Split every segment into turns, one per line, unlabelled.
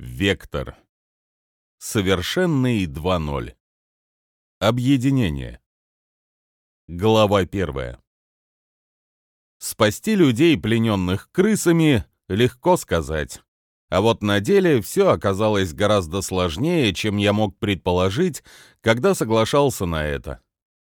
Вектор. Совершенный 2.0. Объединение. Глава первая. Спасти людей, плененных крысами, легко сказать. А вот на деле все оказалось гораздо сложнее, чем я мог предположить, когда соглашался на это.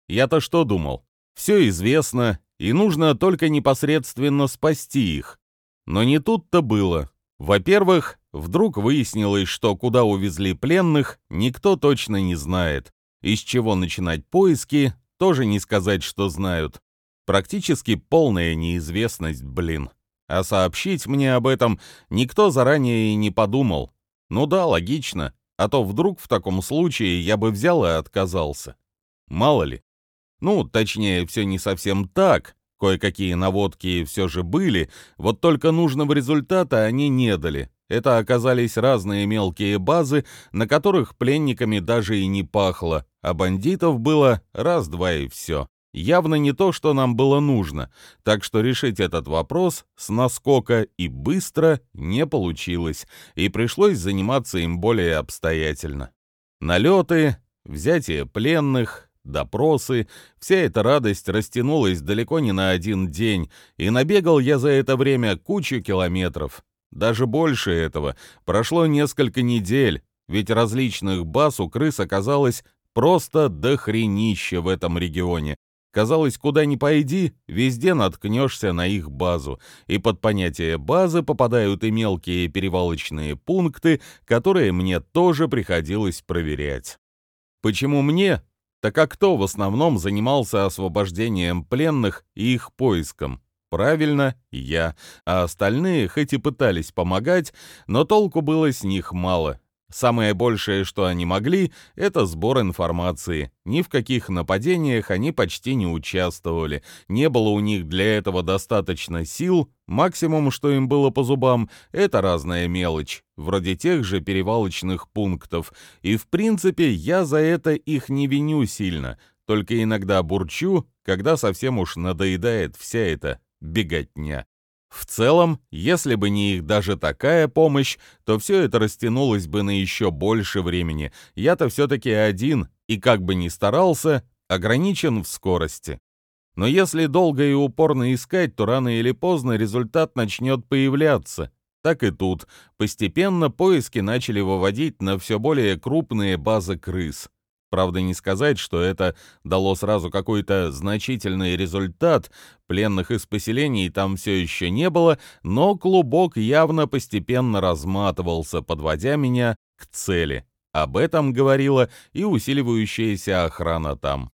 Я-то что думал? Все известно, и нужно только непосредственно спасти их. Но не тут-то было. Во-первых, вдруг выяснилось, что куда увезли пленных, никто точно не знает. Из чего начинать поиски, тоже не сказать, что знают. Практически полная неизвестность, блин. А сообщить мне об этом никто заранее и не подумал. Ну да, логично, а то вдруг в таком случае я бы взял и отказался. Мало ли. Ну, точнее, все не совсем так. Кое-какие наводки все же были, вот только нужного результата они не дали. Это оказались разные мелкие базы, на которых пленниками даже и не пахло, а бандитов было раз-два и все. Явно не то, что нам было нужно, так что решить этот вопрос с наскока и быстро не получилось, и пришлось заниматься им более обстоятельно. Налеты, взятие пленных, допросы, вся эта радость растянулась далеко не на один день, и набегал я за это время кучу километров. Даже больше этого, прошло несколько недель, ведь различных баз у крыс оказалось просто дохренище в этом регионе, Казалось, куда ни пойди, везде наткнешься на их базу, и под понятие базы попадают и мелкие перевалочные пункты, которые мне тоже приходилось проверять. Почему мне? Так как кто в основном занимался освобождением пленных и их поиском? Правильно, я, а остальные хоть и пытались помогать, но толку было с них мало, Самое большее, что они могли, это сбор информации. Ни в каких нападениях они почти не участвовали. Не было у них для этого достаточно сил. Максимум, что им было по зубам, это разная мелочь, вроде тех же перевалочных пунктов. И в принципе, я за это их не виню сильно. Только иногда бурчу, когда совсем уж надоедает вся эта беготня. В целом, если бы не их даже такая помощь, то все это растянулось бы на еще больше времени. Я-то все-таки один, и как бы ни старался, ограничен в скорости. Но если долго и упорно искать, то рано или поздно результат начнет появляться. Так и тут. Постепенно поиски начали выводить на все более крупные базы крыс. Правда, не сказать, что это дало сразу какой-то значительный результат. Пленных из поселений там все еще не было, но клубок явно постепенно разматывался, подводя меня к цели. Об этом говорила и усиливающаяся охрана там.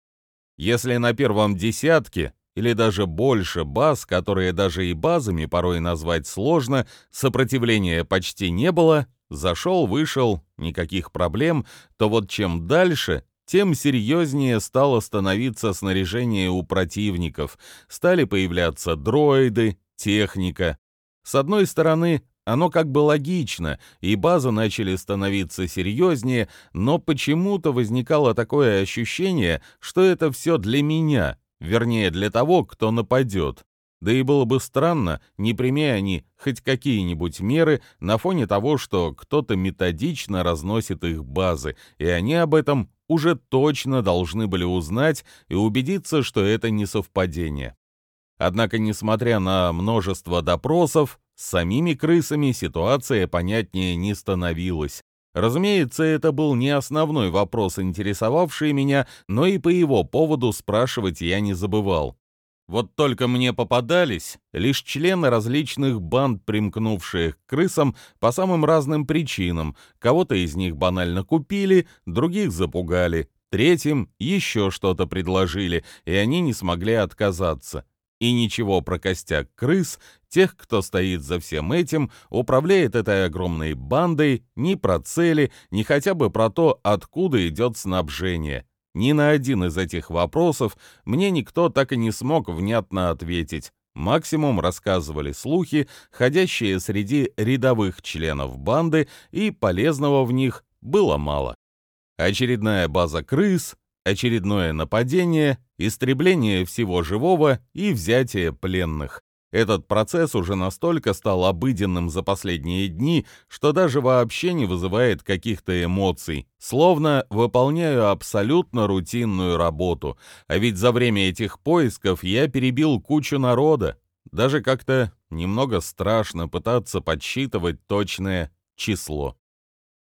Если на первом десятке или даже больше баз, которые даже и базами порой назвать сложно, сопротивления почти не было, Зашел, вышел, никаких проблем, то вот чем дальше, тем серьезнее стало становиться снаряжение у противников. Стали появляться дроиды, техника. С одной стороны, оно как бы логично, и базы начали становиться серьезнее, но почему-то возникало такое ощущение, что это все для меня, вернее, для того, кто нападет. Да и было бы странно, не примея они хоть какие-нибудь меры на фоне того, что кто-то методично разносит их базы, и они об этом уже точно должны были узнать и убедиться, что это не совпадение. Однако, несмотря на множество допросов, с самими крысами ситуация понятнее не становилась. Разумеется, это был не основной вопрос, интересовавший меня, но и по его поводу спрашивать я не забывал. Вот только мне попадались лишь члены различных банд, примкнувших к крысам по самым разным причинам. Кого-то из них банально купили, других запугали, третьим еще что-то предложили, и они не смогли отказаться. И ничего про костяк крыс, тех, кто стоит за всем этим, управляет этой огромной бандой, ни про цели, ни хотя бы про то, откуда идет снабжение. Ни на один из этих вопросов мне никто так и не смог внятно ответить. Максимум рассказывали слухи, ходящие среди рядовых членов банды, и полезного в них было мало. Очередная база крыс, очередное нападение, истребление всего живого и взятие пленных. Этот процесс уже настолько стал обыденным за последние дни, что даже вообще не вызывает каких-то эмоций, словно выполняю абсолютно рутинную работу. А ведь за время этих поисков я перебил кучу народа. Даже как-то немного страшно пытаться подсчитывать точное число.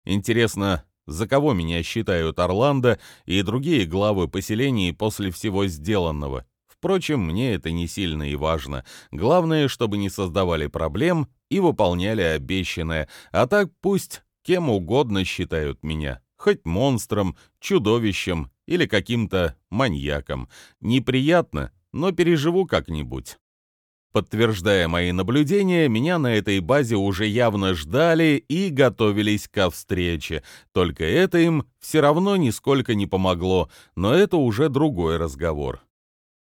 Интересно, за кого меня считают Орландо и другие главы поселений после всего сделанного? Впрочем, мне это не сильно и важно. Главное, чтобы не создавали проблем и выполняли обещанное. А так пусть кем угодно считают меня. Хоть монстром, чудовищем или каким-то маньяком. Неприятно, но переживу как-нибудь. Подтверждая мои наблюдения, меня на этой базе уже явно ждали и готовились ко встрече. Только это им все равно нисколько не помогло, но это уже другой разговор.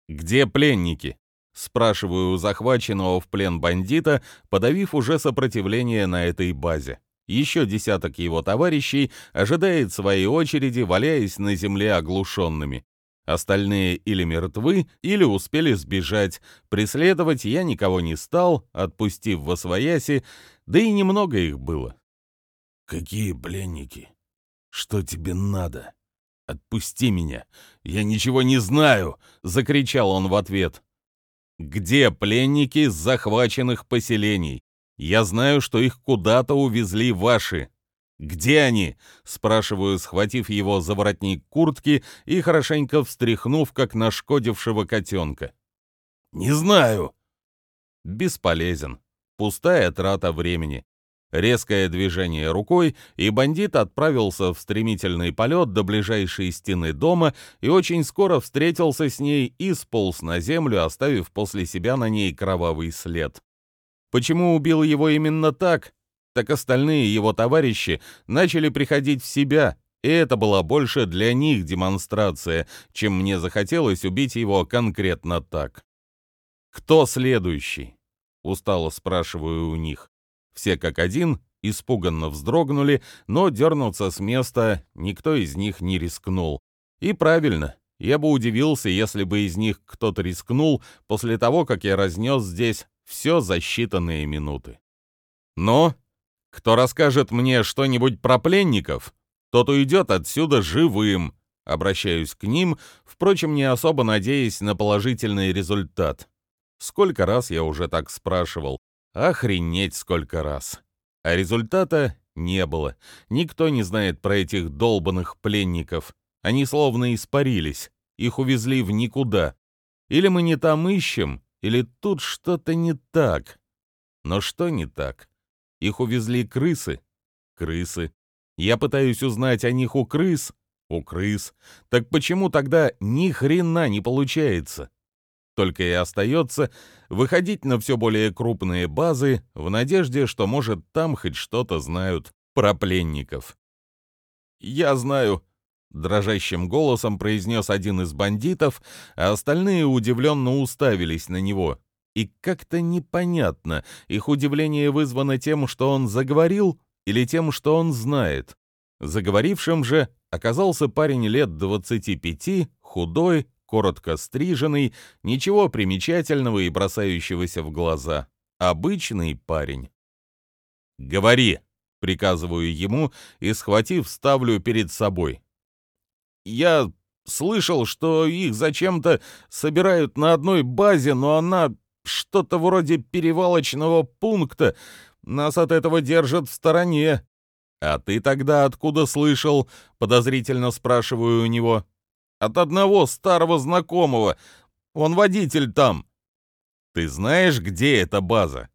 «Где пленники?» — спрашиваю у захваченного в плен бандита, подавив уже сопротивление на этой базе. Еще десяток его товарищей ожидает своей очереди, валяясь на земле оглушенными. Остальные или мертвы, или успели сбежать. Преследовать я никого не стал, отпустив во свояси, да и немного их было.
«Какие пленники? Что тебе надо?» «Отпусти меня! Я ничего не знаю!» — закричал он в ответ. «Где пленники с захваченных поселений? Я знаю, что их куда-то увезли ваши. Где они?» — спрашиваю, схватив его за воротник куртки и хорошенько встряхнув, как нашкодившего котенка.
«Не знаю». Бесполезен. Пустая трата времени. Резкое движение рукой, и бандит отправился в стремительный полет до ближайшей стены дома и очень скоро встретился с ней и сполз на землю, оставив после себя на ней кровавый след. Почему убил его именно так? Так остальные его товарищи начали приходить в себя, и это была больше для них демонстрация, чем мне захотелось убить его конкретно так. «Кто следующий?» — устало спрашиваю у них. Все как один испуганно вздрогнули, но дернуться с места никто из них не рискнул. И правильно, я бы удивился, если бы из них кто-то рискнул после того, как я разнес здесь все за считанные минуты. Но кто расскажет мне что-нибудь про пленников, тот уйдет отсюда живым. Обращаюсь к ним, впрочем, не особо надеясь на положительный результат. Сколько раз я уже так спрашивал, Охренеть сколько раз. А результата не было. Никто не знает про этих долбанных пленников. Они словно испарились. Их увезли в никуда. Или мы не там ищем, или тут что-то не так. Но что не так? Их увезли крысы. Крысы. Я пытаюсь узнать о них у крыс. У крыс. Так почему тогда ни хрена не получается? Только и остается выходить на все более крупные базы в надежде, что, может, там хоть что-то знают про пленников. «Я знаю», — дрожащим голосом произнес один из бандитов, а остальные удивленно уставились на него. И как-то непонятно, их удивление вызвано тем, что он заговорил, или тем, что он знает. Заговорившим же оказался парень лет двадцати пяти, худой, коротко стриженный, ничего примечательного и бросающегося в глаза. Обычный парень. «Говори!» — приказываю ему и, схватив, ставлю перед собой. «Я слышал, что их зачем-то собирают на одной базе, но она что-то вроде перевалочного пункта. Нас от этого держат в стороне». «А ты тогда откуда слышал?» — подозрительно спрашиваю у него. От одного старого знакомого. Он водитель там. Ты знаешь, где эта база?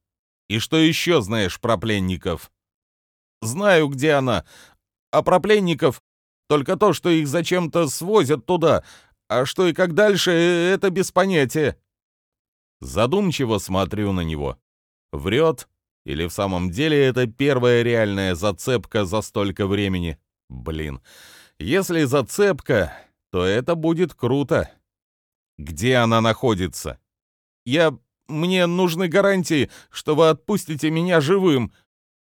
И что еще знаешь про пленников? Знаю, где она. А про пленников только то, что их зачем-то свозят туда. А что и как дальше, э, это без понятия. Задумчиво смотрю на него. Врет? Или в самом деле это первая реальная зацепка за столько времени? Блин, если зацепка, то это будет круто. Где она находится? Я... Мне нужны гарантии, что вы отпустите меня живым.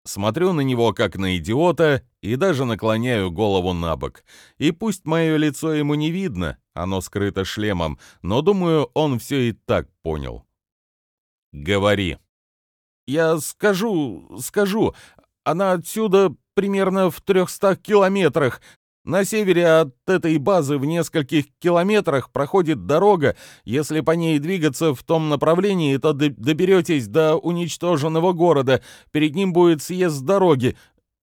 Смотрю на него как на идиота и даже наклоняю голову на бок. И пусть мое лицо ему не видно, оно скрыто шлемом, но, думаю, он все и так понял. Говори.
Я скажу, скажу. Она отсюда примерно в трехстах километрах. На севере от этой базы в нескольких километрах проходит дорога. Если по ней двигаться в том направлении, то доберетесь до уничтоженного города. Перед ним будет съезд дороги.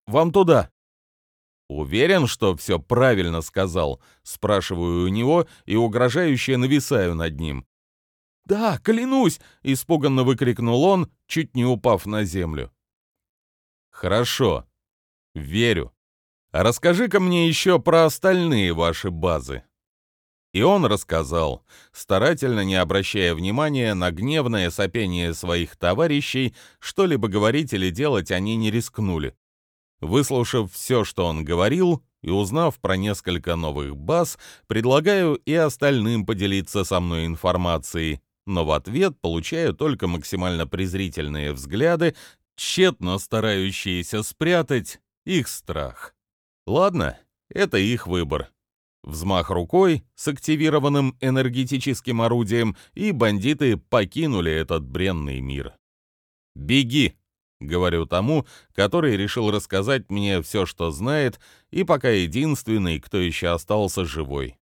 Вам туда.
«Уверен, что все правильно сказал?» — спрашиваю у него и угрожающе нависаю над ним.
«Да, клянусь!» — испуганно выкрикнул он, чуть не упав на землю.
«Хорошо. Верю. А расскажи-ка мне еще про остальные ваши базы». И он рассказал, старательно не обращая внимания на гневное сопение своих товарищей, что-либо говорить или делать они не рискнули. Выслушав все, что он говорил, и узнав про несколько новых баз, предлагаю и остальным поделиться со мной информацией, но в ответ получаю только максимально презрительные взгляды, тщетно старающиеся спрятать их страх. Ладно, это их выбор. Взмах рукой с активированным энергетическим орудием, и бандиты покинули этот бренный мир. «Беги!» — говорю тому, который решил рассказать мне все, что знает, и пока единственный, кто еще остался живой.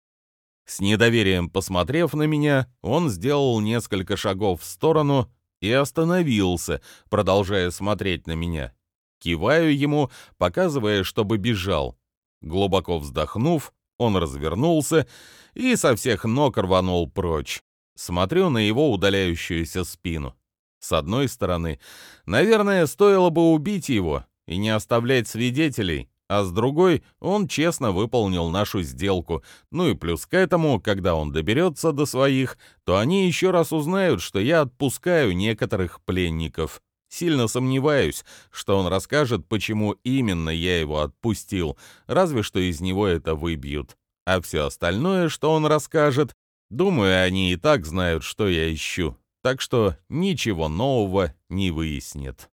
С недоверием посмотрев на меня, он сделал несколько шагов в сторону и остановился, продолжая смотреть на меня. Киваю ему, показывая, чтобы бежал. Глубоко вздохнув, он развернулся и со всех ног рванул прочь. Смотрю на его удаляющуюся спину. С одной стороны, наверное, стоило бы убить его и не оставлять свидетелей, а с другой, он честно выполнил нашу сделку. Ну и плюс к этому, когда он доберется до своих, то они еще раз узнают, что я отпускаю некоторых пленников. Сильно сомневаюсь, что он расскажет, почему именно я его отпустил, разве что из него это выбьют. А все остальное, что он расскажет, думаю, они и так знают, что я ищу. Так что ничего нового не выяснит.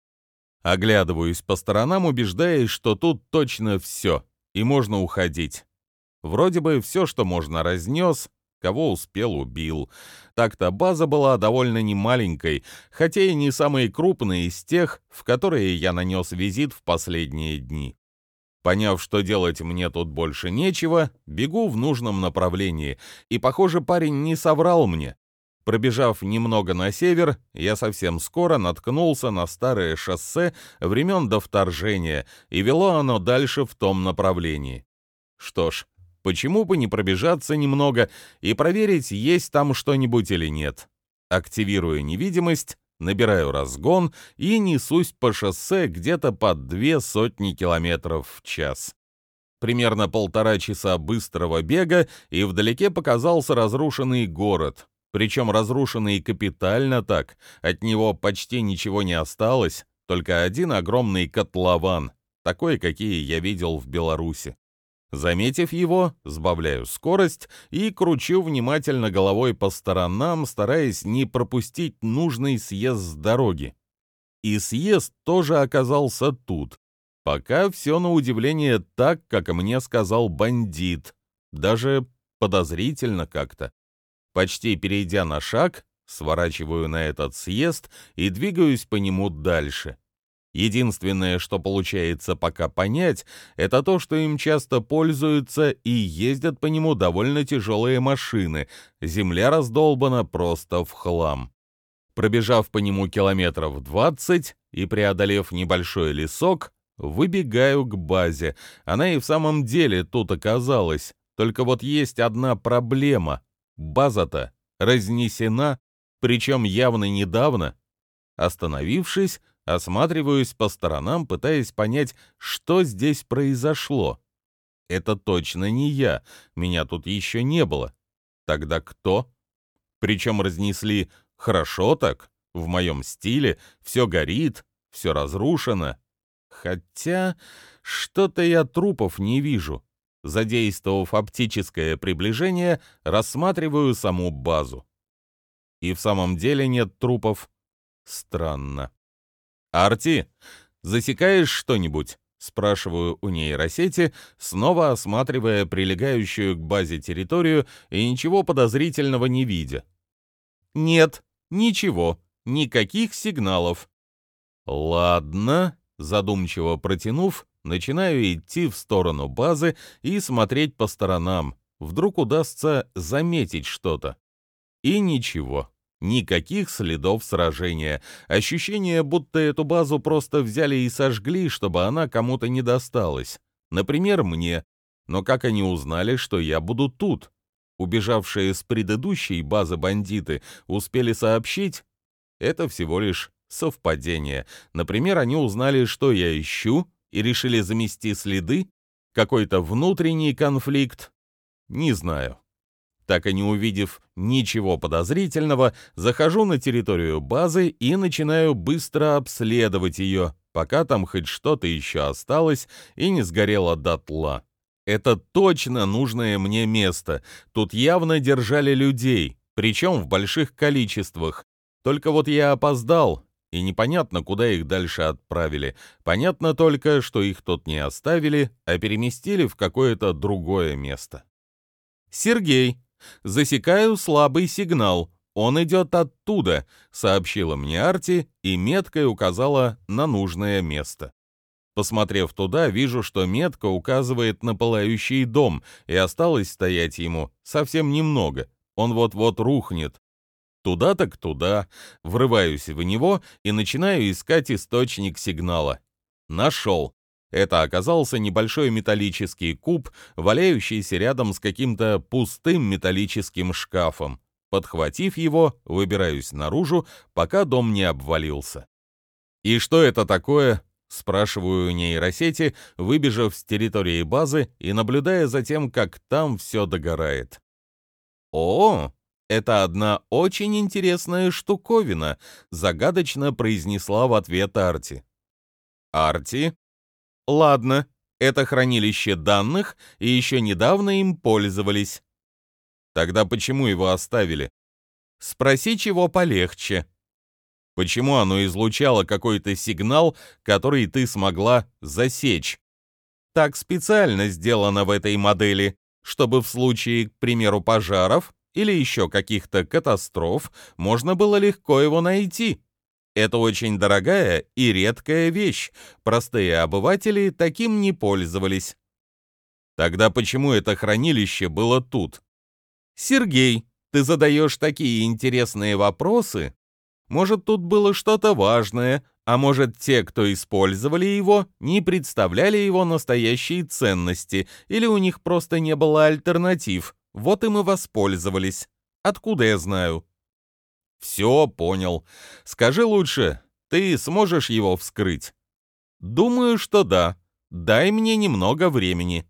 Оглядываюсь по сторонам, убеждаясь, что тут точно все, и можно уходить. Вроде бы все, что можно, разнес, кого успел, убил. Так-то база была довольно немаленькой, хотя и не самой крупной из тех, в которые я нанес визит в последние дни. Поняв, что делать мне тут больше нечего, бегу в нужном направлении, и, похоже, парень не соврал мне. Пробежав немного на север, я совсем скоро наткнулся на старое шоссе времен до вторжения, и вело оно дальше в том направлении. Что ж, почему бы не пробежаться немного и проверить, есть там что-нибудь или нет. Активирую невидимость, набираю разгон и несусь по шоссе где-то под две сотни километров в час. Примерно полтора часа быстрого бега, и вдалеке показался разрушенный город, причем разрушенный капитально так, от него почти ничего не осталось, только один огромный котлован, такой, какие я видел в Беларуси. Заметив его, сбавляю скорость и кручу внимательно головой по сторонам, стараясь не пропустить нужный съезд с дороги. И съезд тоже оказался тут. Пока все на удивление так, как мне сказал бандит. Даже подозрительно как-то. Почти перейдя на шаг, сворачиваю на этот съезд и двигаюсь по нему дальше. Единственное, что получается пока понять, это то, что им часто пользуются и ездят по нему довольно тяжелые машины. Земля раздолбана просто в хлам. Пробежав по нему километров 20 и преодолев небольшой лесок, выбегаю к базе. Она и в самом деле тут оказалась. Только вот есть одна проблема. База-то разнесена, причем явно недавно. Остановившись, осматриваюсь по сторонам, пытаясь понять, что здесь произошло. Это точно не я, меня тут еще не было. Тогда кто? Причем разнесли хорошо так, в моем стиле, все горит, все разрушено. Хотя что-то я трупов не вижу. Задействовав оптическое приближение, рассматриваю саму базу. И в самом деле нет трупов. Странно. «Арти, засекаешь что-нибудь?» — спрашиваю у нейросети, снова осматривая прилегающую к базе территорию и ничего подозрительного не видя. «Нет, ничего», — никаких сигналов. Ладно, задумчиво протянув, начинаю идти в сторону базы и смотреть по сторонам. Вдруг удастся заметить что-то. И ничего. Никаких следов сражения. Ощущение, будто эту базу просто взяли и сожгли, чтобы она кому-то не досталась. Например, мне. Но как они узнали, что я буду тут? Убежавшие с предыдущей базы бандиты успели сообщить? Это всего лишь совпадение. Например, они узнали, что я ищу, и решили замести следы? Какой-то внутренний конфликт? Не знаю. Так и не увидев ничего подозрительного, захожу на территорию базы и начинаю быстро обследовать ее, пока там хоть что-то еще осталось и не сгорело дотла. Это точно нужное мне место. Тут явно держали людей, причем в больших количествах. Только вот я опоздал, и непонятно, куда их дальше отправили. Понятно только, что их тут не оставили, а переместили в какое-то другое место. «Сергей, засекаю слабый сигнал. Он идет оттуда», — сообщила мне Арти и меткой указала на нужное место. Посмотрев туда, вижу, что метка указывает на пылающий дом, и осталось стоять ему совсем немного. Он вот-вот рухнет. Туда так туда, врываюсь в него и начинаю искать источник сигнала. Нашел. Это оказался небольшой металлический куб, валяющийся рядом с каким-то пустым металлическим шкафом. Подхватив его, выбираюсь наружу, пока дом не обвалился. «И что это такое?» — спрашиваю нейросети, выбежав с территории базы и наблюдая за тем, как там все догорает. «О, это одна очень интересная штуковина», — загадочно произнесла в ответ Арти. «Арти?» «Ладно, это хранилище данных, и еще недавно им пользовались». «Тогда почему его оставили?» «Спроси, чего полегче», Почему оно излучало какой-то сигнал, который ты смогла засечь? Так специально сделано в этой модели, чтобы в случае, к примеру, пожаров или еще каких-то катастроф можно было легко его найти. Это очень дорогая и редкая вещь. Простые обыватели таким не пользовались. Тогда почему это хранилище было тут? Сергей, ты задаешь такие интересные вопросы, может, тут было что-то важное, а может, те, кто использовали его, не представляли его настоящей ценности, или у них просто не было альтернатив. Вот им и воспользовались. Откуда я знаю? Все, понял. Скажи лучше, ты сможешь его вскрыть? Думаю, что да. Дай мне немного времени.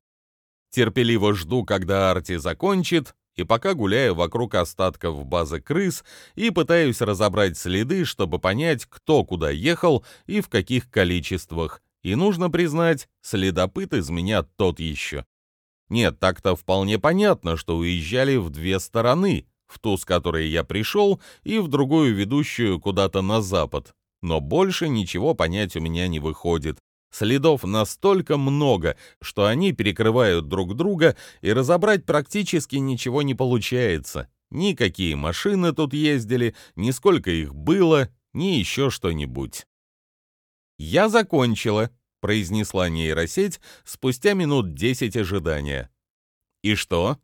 Терпеливо жду, когда Арти закончит, и пока гуляю вокруг остатков базы крыс и пытаюсь разобрать следы, чтобы понять, кто куда ехал и в каких количествах. И нужно признать, следопыт из меня тот еще. Нет, так-то вполне понятно, что уезжали в две стороны, в ту, с которой я пришел, и в другую, ведущую куда-то на запад. Но больше ничего понять у меня не выходит. Следов настолько много, что они перекрывают друг друга, и разобрать практически ничего не получается. Никакие машины тут ездили, ни сколько их было, ни еще что-нибудь. «Я закончила», — произнесла нейросеть спустя минут десять ожидания. «И что?»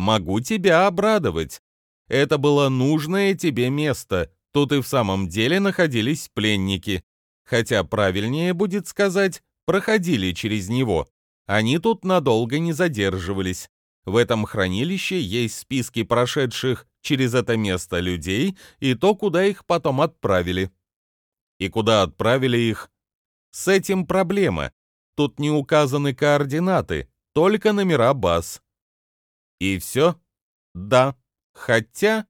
«Могу тебя обрадовать. Это было нужное тебе место. Тут и в самом деле находились пленники хотя правильнее будет сказать, проходили через него. Они тут надолго не задерживались. В этом хранилище есть списки прошедших через это место людей и то, куда их потом отправили. И куда отправили их? С этим проблема. Тут не указаны координаты, только номера баз. И все? Да. Хотя,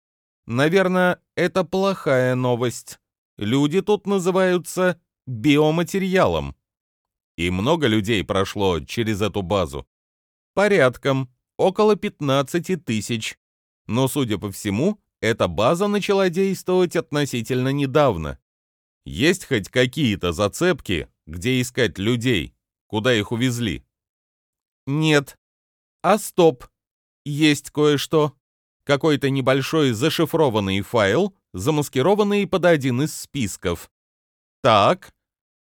наверное, это плохая новость. Люди тут называются биоматериалом. И много людей прошло через эту базу. Порядком, около 15 тысяч. Но, судя по всему, эта база начала действовать относительно недавно. Есть хоть какие-то зацепки, где искать людей, куда их увезли? Нет. А стоп. Есть кое-что. Какой-то небольшой зашифрованный файл, замаскированный под один из списков. Так,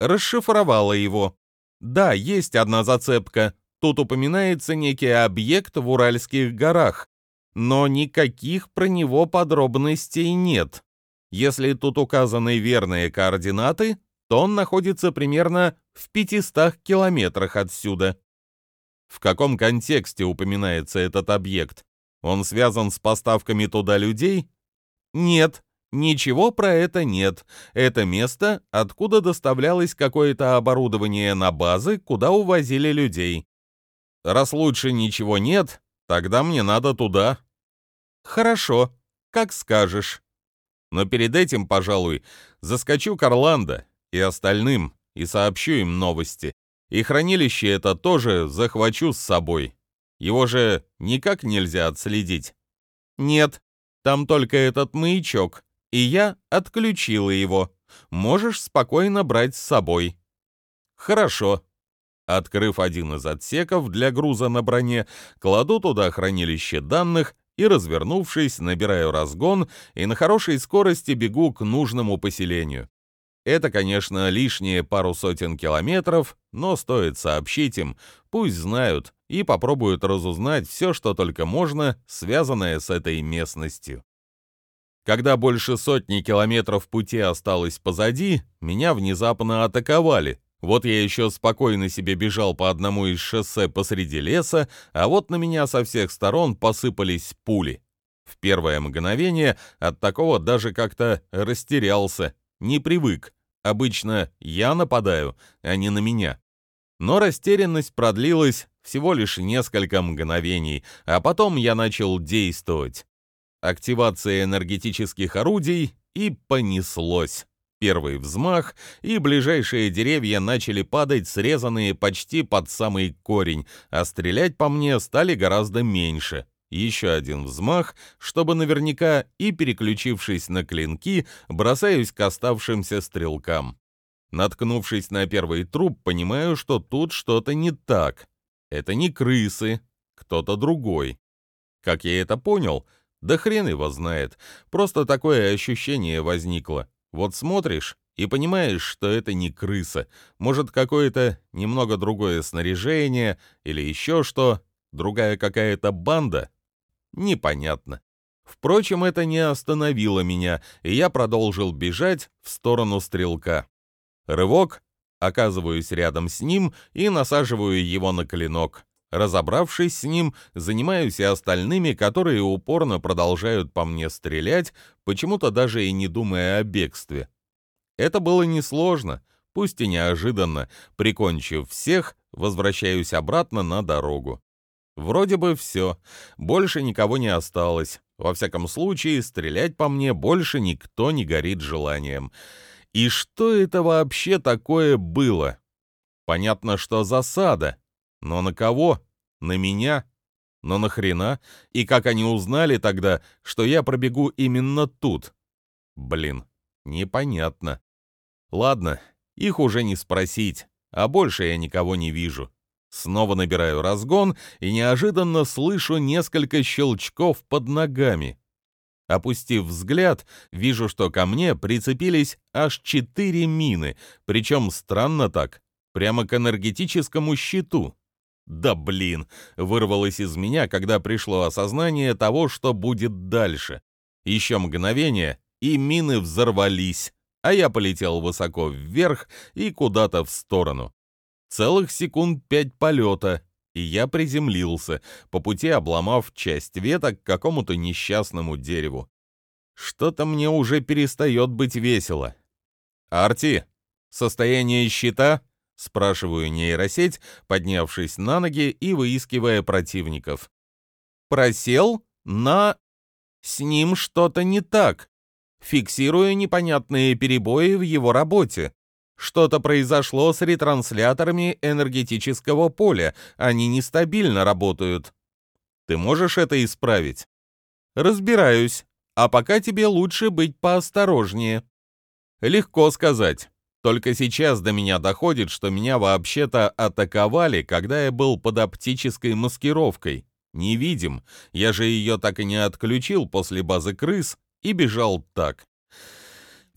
расшифровала его. Да, есть одна зацепка. Тут упоминается некий объект в Уральских горах, но никаких про него подробностей нет. Если тут указаны верные координаты, то он находится примерно в 500 километрах отсюда. В каком контексте упоминается этот объект? Он связан с поставками туда людей? Нет, ничего про это нет. Это место, откуда доставлялось какое-то оборудование на базы, куда увозили людей. Раз лучше ничего нет, тогда мне надо туда. Хорошо, как скажешь. Но перед этим, пожалуй, заскочу к Орландо и остальным и сообщу им новости. И хранилище это тоже захвачу с собой. Его же никак нельзя отследить. Нет, там только этот маячок, и я отключила его. Можешь спокойно брать с собой. Хорошо. Открыв один из отсеков для груза на броне, кладу туда хранилище данных и, развернувшись, набираю разгон и на хорошей скорости бегу к нужному поселению. Это, конечно, лишние пару сотен километров, но стоит сообщить им, пусть знают и попробуют разузнать все, что только можно, связанное с этой местностью. Когда больше сотни километров пути осталось позади, меня внезапно атаковали. Вот я еще спокойно себе бежал по одному из шоссе посреди леса, а вот на меня со всех сторон посыпались пули. В первое мгновение от такого даже как-то растерялся, не привык. Обычно я нападаю, а не на меня. Но растерянность продлилась всего лишь несколько мгновений, а потом я начал действовать. Активация энергетических орудий и понеслось. Первый взмах, и ближайшие деревья начали падать, срезанные почти под самый корень, а стрелять по мне стали гораздо меньше. Еще один взмах, чтобы наверняка и переключившись на клинки, бросаюсь к оставшимся стрелкам. Наткнувшись на первый труп, понимаю, что тут что-то не так. Это не крысы, кто-то другой. Как я это понял? Да хрен его знает. Просто такое ощущение возникло. Вот смотришь и понимаешь, что это не крыса. Может, какое-то немного другое снаряжение или еще что, другая какая-то банда? Непонятно. Впрочем, это не остановило меня, и я продолжил бежать в сторону стрелка. Рывок, оказываюсь рядом с ним и насаживаю его на клинок. Разобравшись с ним, занимаюсь и остальными, которые упорно продолжают по мне стрелять, почему-то даже и не думая о бегстве. Это было несложно, пусть и неожиданно. Прикончив всех, возвращаюсь обратно на дорогу. Вроде бы все. Больше никого не осталось. Во всяком случае, стрелять по мне больше никто не горит желанием. И что это вообще такое было? Понятно, что засада. Но на кого? На меня? Но нахрена? И как они узнали тогда, что я пробегу именно тут? Блин, непонятно. Ладно, их уже не спросить, а больше я никого не вижу. Снова набираю разгон и неожиданно слышу несколько щелчков под ногами. Опустив взгляд, вижу, что ко мне прицепились аж четыре мины, причем странно так, прямо к энергетическому щиту. Да блин, вырвалось из меня, когда пришло осознание того, что будет дальше. Еще мгновение, и мины взорвались, а я полетел высоко вверх и куда-то в сторону. Целых секунд пять полета, и я приземлился, по пути обломав часть веток какому-то несчастному дереву. Что-то мне уже перестает быть весело. «Арти, состояние щита?» — спрашиваю нейросеть, поднявшись на ноги и выискивая противников. «Просел на... С ним что-то не так. Фиксирую непонятные перебои в его работе. Что-то произошло с ретрансляторами энергетического поля, они нестабильно работают. Ты можешь это исправить? Разбираюсь, а пока тебе лучше быть поосторожнее. Легко сказать. Только сейчас до меня доходит, что меня вообще-то атаковали, когда я был под оптической маскировкой. Невидим. Я же ее так и не отключил после базы крыс, и бежал так.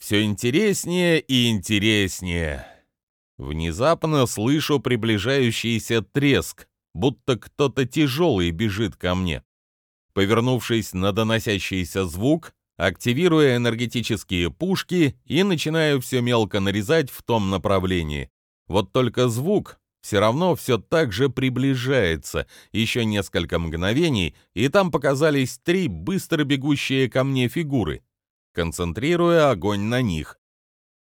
Все интереснее и интереснее. Внезапно слышу приближающийся треск, будто кто-то тяжелый бежит ко мне. Повернувшись на доносящийся звук, активируя энергетические пушки и начинаю все мелко нарезать в том направлении. Вот только звук все равно все так же приближается. Еще несколько мгновений, и там показались три быстро бегущие ко мне фигуры, концентрируя огонь на них.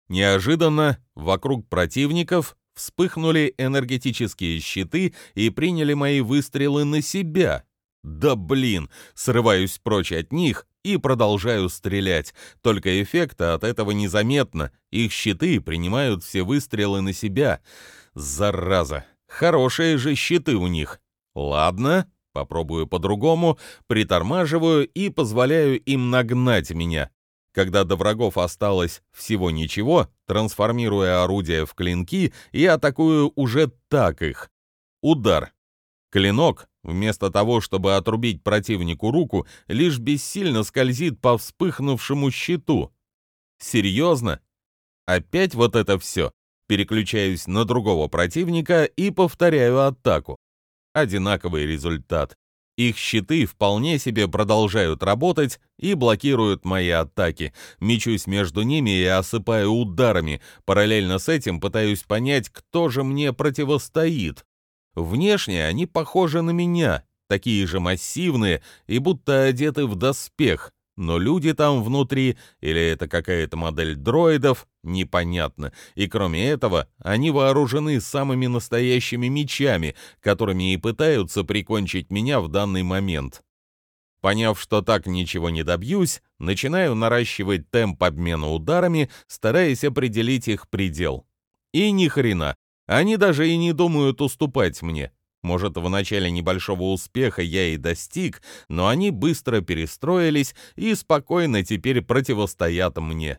Неожиданно вокруг противников вспыхнули энергетические щиты и приняли мои выстрелы на себя. Да блин, срываюсь прочь от них и продолжаю стрелять. Только эффекта от этого незаметно. Их щиты принимают все выстрелы на себя. Зараза, хорошие же щиты у них. Ладно, попробую по-другому, притормаживаю и позволяю им нагнать меня. Когда до врагов осталось всего ничего, трансформируя орудия в клинки и атакую уже так их. Удар. Клинок, вместо того, чтобы отрубить противнику руку, лишь бессильно скользит по вспыхнувшему щиту. Серьезно? Опять вот это все? Переключаюсь на другого противника и повторяю атаку. Одинаковый результат. Их щиты вполне себе продолжают работать и блокируют мои атаки. Мечусь между ними и осыпаю ударами. Параллельно с этим пытаюсь понять, кто же мне противостоит. Внешне они похожи на меня, такие же массивные и будто одеты в доспех. Но люди там внутри, или это какая-то модель дроидов, непонятно. И кроме этого, они вооружены самыми настоящими мечами, которыми и пытаются прикончить меня в данный момент. Поняв, что так ничего не добьюсь, начинаю наращивать темп обмена ударами, стараясь определить их предел. И ни хрена, они даже и не думают уступать мне. Может, в начале небольшого успеха я и достиг, но они быстро перестроились и спокойно теперь противостоят мне.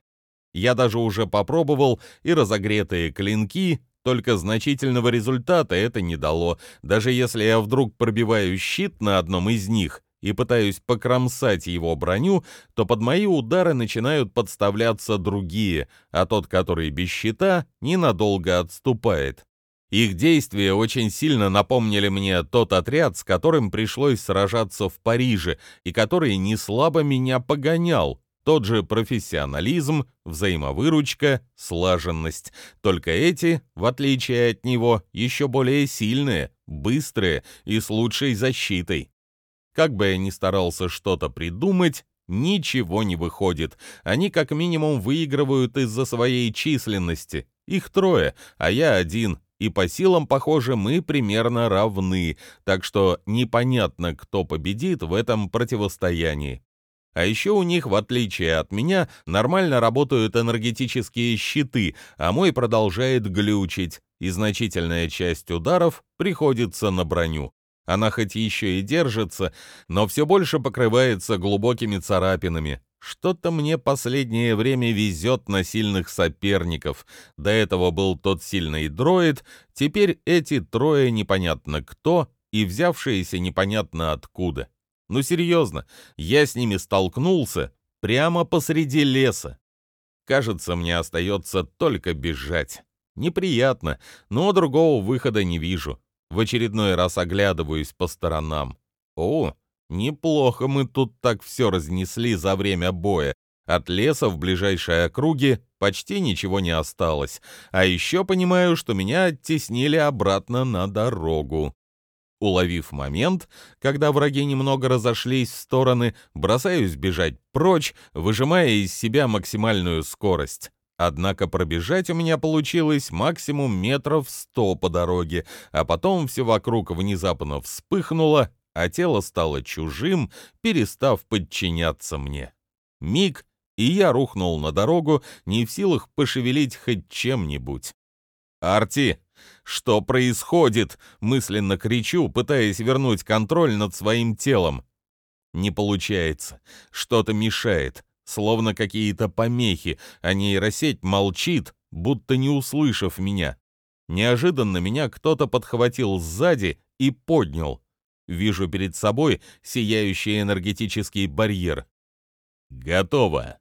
Я даже уже попробовал и разогретые клинки, только значительного результата это не дало. Даже если я вдруг пробиваю щит на одном из них и пытаюсь покромсать его броню, то под мои удары начинают подставляться другие, а тот, который без щита, ненадолго отступает. Их действия очень сильно напомнили мне тот отряд, с которым пришлось сражаться в Париже, и который не слабо меня погонял. Тот же профессионализм, взаимовыручка, слаженность. Только эти, в отличие от него, еще более сильные, быстрые и с лучшей защитой. Как бы я ни старался что-то придумать, ничего не выходит. Они как минимум выигрывают из-за своей численности. Их трое, а я один, и по силам, похоже, мы примерно равны, так что непонятно, кто победит в этом противостоянии. А еще у них, в отличие от меня, нормально работают энергетические щиты, а мой продолжает глючить, и значительная часть ударов приходится на броню. Она хоть еще и держится, но все больше покрывается глубокими царапинами, что-то мне последнее время везет на сильных соперников. До этого был тот сильный дроид, теперь эти трое непонятно кто и взявшиеся непонятно откуда. Ну серьезно, я с ними столкнулся прямо посреди леса. Кажется, мне остается только бежать. Неприятно, но другого выхода не вижу. В очередной раз оглядываюсь по сторонам. О, Неплохо мы тут так все разнесли за время боя. От леса в ближайшей округе почти ничего не осталось. А еще понимаю, что меня оттеснили обратно на дорогу. Уловив момент, когда враги немного разошлись в стороны, бросаюсь бежать прочь, выжимая из себя максимальную скорость. Однако пробежать у меня получилось максимум метров сто по дороге, а потом все вокруг внезапно вспыхнуло, а тело стало чужим, перестав подчиняться мне. Миг, и я рухнул на дорогу, не в силах пошевелить хоть чем-нибудь. «Арти, что происходит?» — мысленно кричу, пытаясь вернуть контроль над своим телом. Не получается. Что-то мешает, словно какие-то помехи, а нейросеть молчит, будто не услышав меня. Неожиданно меня кто-то подхватил сзади и поднял. Вижу перед собой сияющий энергетический барьер. Готово.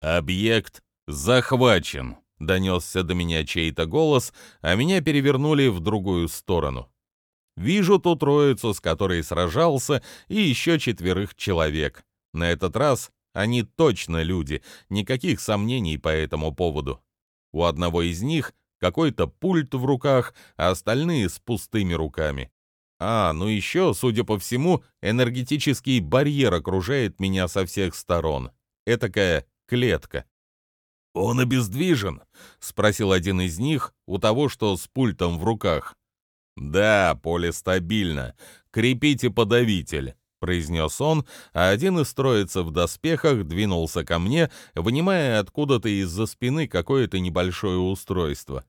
Объект захвачен. Донесся до меня чей-то голос, а меня перевернули в другую сторону. Вижу ту троицу, с которой сражался, и еще четверых человек. На этот раз они точно люди, никаких сомнений по этому поводу. У одного из них какой-то пульт в руках, а остальные с пустыми руками. А, ну еще, судя по всему, энергетический барьер окружает меня со всех сторон. Этакая клетка. «Он обездвижен?» — спросил один из них у того, что с пультом в руках. «Да, поле стабильно. Крепите подавитель», — произнес он, а один из троицы в доспехах двинулся ко мне, вынимая откуда-то из-за спины какое-то небольшое устройство.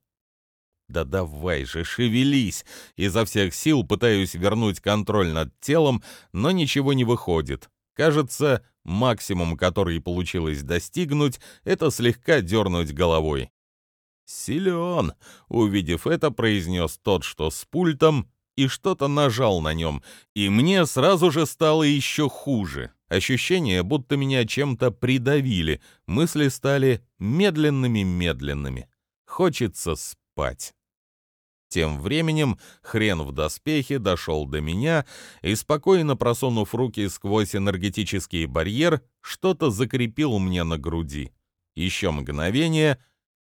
«Да давай же, шевелись!» Изо всех сил пытаюсь вернуть контроль над телом, но ничего не выходит. Кажется, максимум, который получилось достигнуть, это слегка дернуть головой. «Силен!» — увидев это, произнес тот, что с пультом, и что-то нажал на нем, и мне сразу же стало еще хуже. Ощущение, будто меня чем-то придавили, мысли стали медленными-медленными. Хочется спать. Тем временем хрен в доспехе дошел до меня и, спокойно просунув руки сквозь энергетический барьер, что-то закрепил мне на груди. Еще мгновение,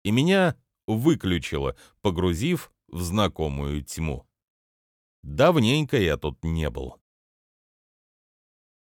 и меня выключило, погрузив в знакомую тьму. Давненько я тут не был.